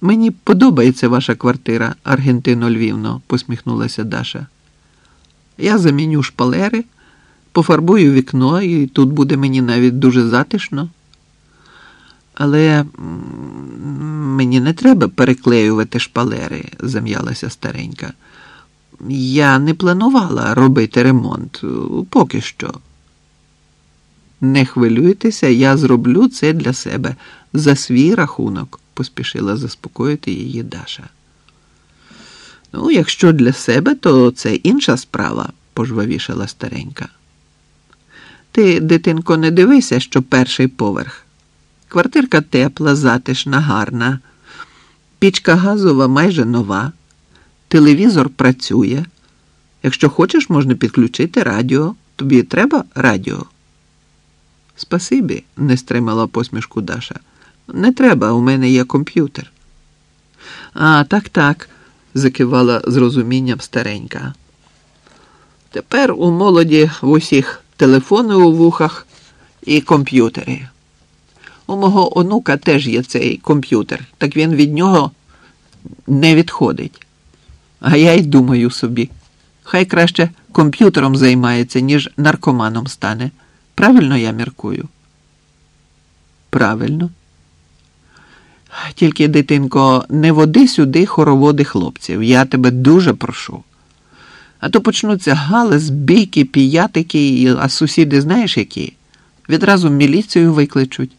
Мені подобається ваша квартира, Аргентино Львівно, посміхнулася Даша. Я заміню шпалери, пофарбую вікно, і тут буде мені навіть дуже затишно. Але мені не треба переклеювати шпалери, зам'ялася старенька. Я не планувала робити ремонт поки що. Не хвилюйтеся, я зроблю це для себе за свій рахунок, поспішила заспокоїти її Даша. Ну, якщо для себе, то це інша справа, пожвавішала старенька. Ти, дитинко, не дивися, що перший поверх. Квартирка тепла, затишна, гарна, пічка газова майже нова, телевізор працює. Якщо хочеш, можна підключити радіо. Тобі треба радіо. Спасибі, не стримала посмішку Даша. Не треба, у мене є комп'ютер. А, так, так, закивала з розумінням старенька. Тепер у молоді в усіх телефони у вухах і комп'ютери. У мого онука теж є цей комп'ютер, так він від нього не відходить. А я й думаю собі, хай краще комп'ютером займається, ніж наркоманом стане. Правильно я міркую? Правильно. Тільки, дитинко, не води сюди хороводи хлопців. Я тебе дуже прошу. А то почнуться галас, бійки, піятики, а сусіди знаєш які? Відразу міліцію викличуть.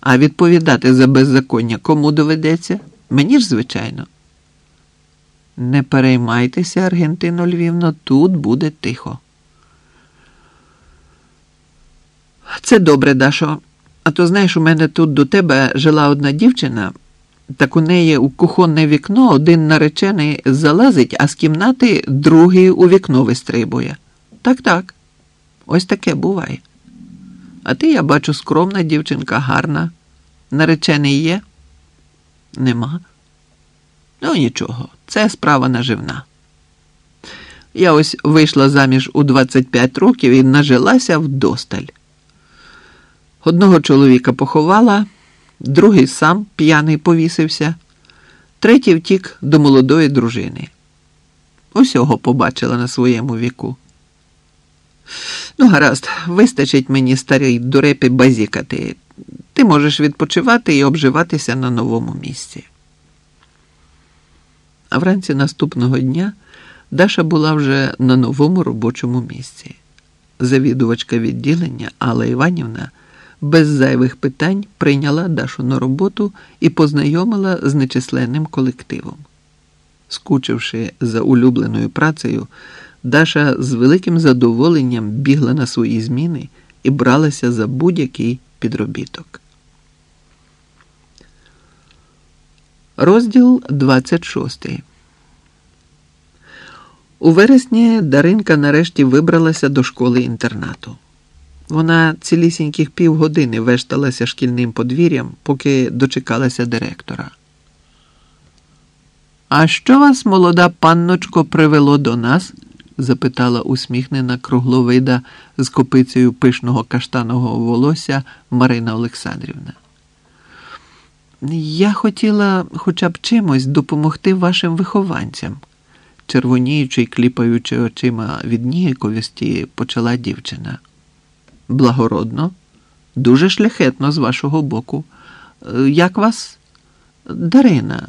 А відповідати за беззаконня кому доведеться? Мені ж, звичайно. Не переймайтеся, Аргентино Львівно, тут буде тихо. Це добре, Дашо. А то знаєш, у мене тут до тебе жила одна дівчина, так у неї у кухонне вікно один наречений залазить, а з кімнати другий у вікно вистрибує. Так, так. Ось таке буває. А ти, я бачу, скромна дівчинка, гарна. Наречений є? Нема. Ну нічого, це справа наживна. Я ось вийшла заміж у 25 років і нажилася вдосталь. Одного чоловіка поховала, другий сам п'яний повісився, третій втік до молодої дружини. Усього побачила на своєму віку. Ну, гаразд, вистачить мені старій дурепі базікати. Ти можеш відпочивати і обживатися на новому місці. А вранці наступного дня Даша була вже на новому робочому місці. Завідувачка відділення Алла Іванівна без зайвих питань прийняла Дашу на роботу і познайомила з нечисленним колективом. Скучивши за улюбленою працею, Даша з великим задоволенням бігла на свої зміни і бралася за будь-який підробіток. Розділ 26 У вересні Даринка нарешті вибралася до школи інтернату. Вона цілісіньких півгодини вешталася шкільним подвір'ям, поки дочекалася директора. А що вас, молода панночко, привело до нас? запитала усміхнена кругловида з копицею пишного каштаного волосся Марина Олександрівна. Я хотіла хоча б чимось допомогти вашим вихованцям, червоніючи й кліпаючи очима від ніяковісті, почала дівчина. Благородно, дуже шляхетно з вашого боку. Е, Як вас? Дарина,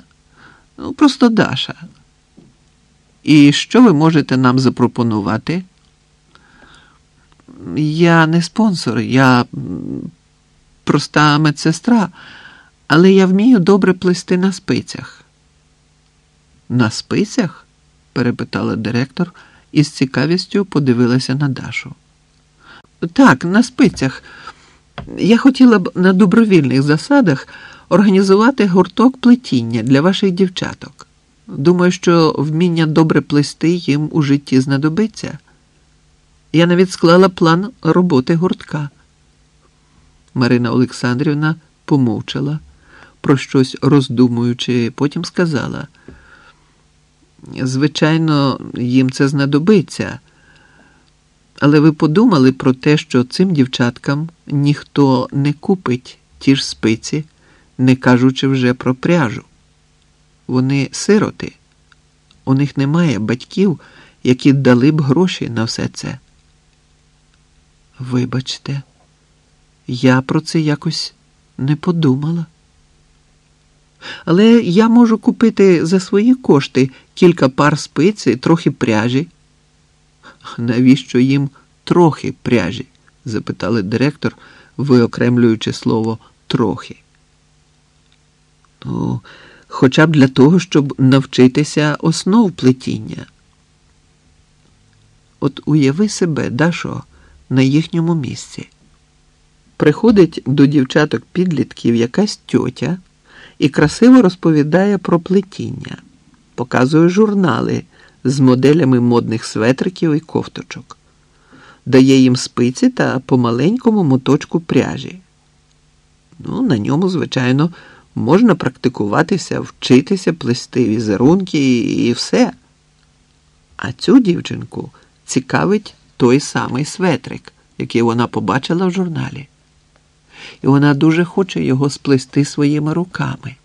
ну, просто Даша. І що ви можете нам запропонувати? Я не спонсор, я проста медсестра, але я вмію добре плести на спицях. На спицях? перепитала директор і з цікавістю подивилася на Дашу. Так, на спицях. Я хотіла б на добровільних засадах організувати гурток плетіння для ваших дівчаток. Думаю, що вміння добре плести їм у житті знадобиться. Я навіть склала план роботи гуртка. Марина Олександрівна помовчала, про щось роздумуючи, потім сказала: звичайно, їм це знадобиться. Але ви подумали про те, що цим дівчаткам ніхто не купить ті ж спиці, не кажучи вже про пряжу. Вони сироти. У них немає батьків, які дали б гроші на все це. Вибачте, я про це якось не подумала. Але я можу купити за свої кошти кілька пар спиці, трохи пряжі. Навіщо їм трохи пряжі? запитали директор, виокремлюючи слово трохи. Ну, хоча б для того, щоб навчитися основ плетіння. От уяви себе, Дашо, на їхньому місці. Приходить до дівчаток підлітків якась тьотя і красиво розповідає про плетіння, показує журнали з моделями модних светриків і кофточок, дає їм спиці та помаленькому моточку пряжі. Ну, На ньому, звичайно, можна практикуватися, вчитися плести візерунки і все. А цю дівчинку цікавить той самий светрик, який вона побачила в журналі. І вона дуже хоче його сплести своїми руками,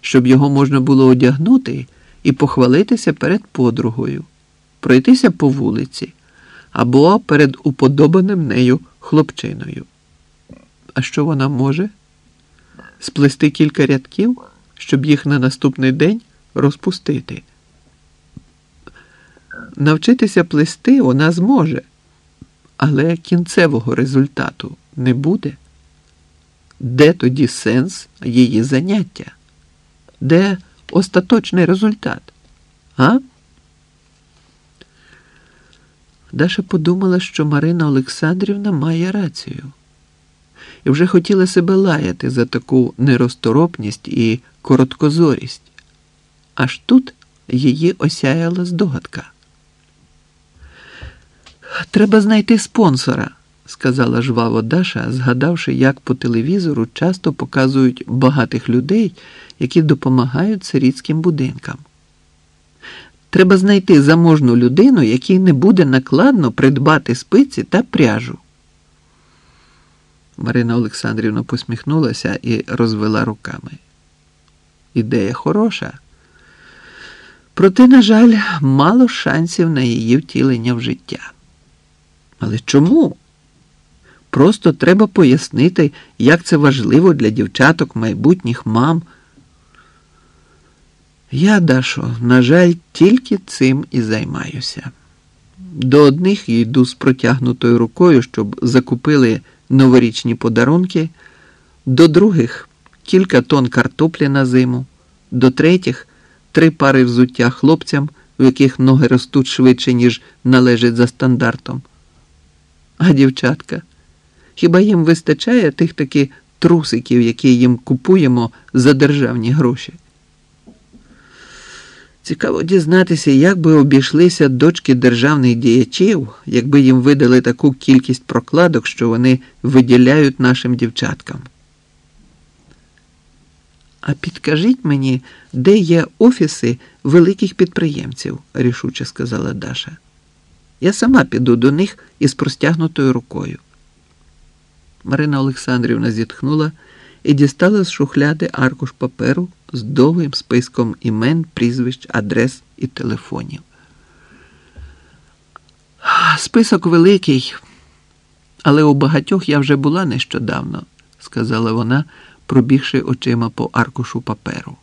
щоб його можна було одягнути і похвалитися перед подругою, пройтися по вулиці або перед уподобаним нею хлопчиною. А що вона може? Сплести кілька рядків, щоб їх на наступний день розпустити. Навчитися плести вона зможе, але кінцевого результату не буде. Де тоді сенс її заняття? Де остаточний результат? А? Даша подумала, що Марина Олександрівна має рацію, і вже хотіла себе лаяти за таку нерозторопність і короткозорість. Аж тут її осяяла здогадка. Треба знайти спонсора, сказала жваво Даша, згадавши, як по телевізору часто показують багатих людей, які допомагають сирітським будинкам. Треба знайти заможну людину, якій не буде накладно придбати спиці та пряжу. Марина Олександрівна посміхнулася і розвела руками. Ідея хороша. Проте, на жаль, мало шансів на її втілення в життя. Але чому? Просто треба пояснити, як це важливо для дівчаток майбутніх мам. Я, Дашо, на жаль, тільки цим і займаюся. До одних йду з протягнутою рукою, щоб закупили новорічні подарунки, до других кілька тонн картоплі на зиму, до третіх три пари взуття хлопцям, у яких ноги ростуть швидше, ніж належить за стандартом. А дівчатка, хіба їм вистачає тих таки трусиків, які їм купуємо за державні гроші? Цікаво дізнатися, як би обійшлися дочки державних діячів, якби їм видали таку кількість прокладок, що вони виділяють нашим дівчаткам. А підкажіть мені, де є офіси великих підприємців, рішуче сказала Даша. Я сама піду до них із простягнутою рукою. Марина Олександрівна зітхнула і дістала з шухляди аркуш паперу з довгим списком імен, прізвищ, адрес і телефонів. Список великий, але у багатьох я вже була нещодавно, сказала вона, пробігши очима по аркушу паперу.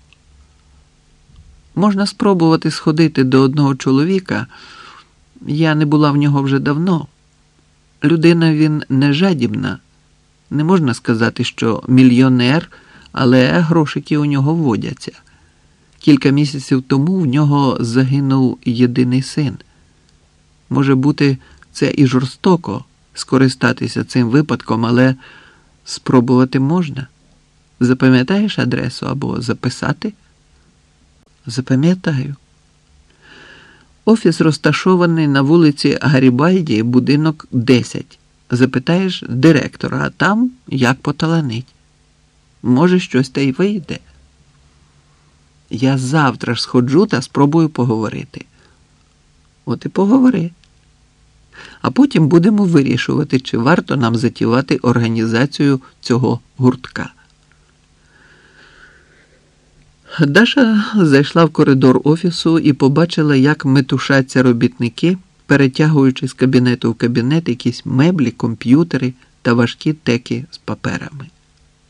Можна спробувати сходити до одного чоловіка. Я не була в нього вже давно. Людина він не жадібна. Не можна сказати, що мільйонер, але грошики у нього водяться. Кілька місяців тому в нього загинув єдиний син. Може бути, це і жорстоко скористатися цим випадком, але спробувати можна. Запам'ятаєш адресу або записати? Запам'ятаю. Офіс розташований на вулиці Гарібальді, будинок 10. Запитаєш директора, а там як поталанить. Може, щось та й вийде. Я завтра ж сходжу та спробую поговорити. От і поговори. А потім будемо вирішувати, чи варто нам затівати організацію цього гуртка. Даша зайшла в коридор офісу і побачила, як метушаться робітники, перетягуючи з кабінету в кабінет якісь меблі, комп'ютери та важкі теки з паперами.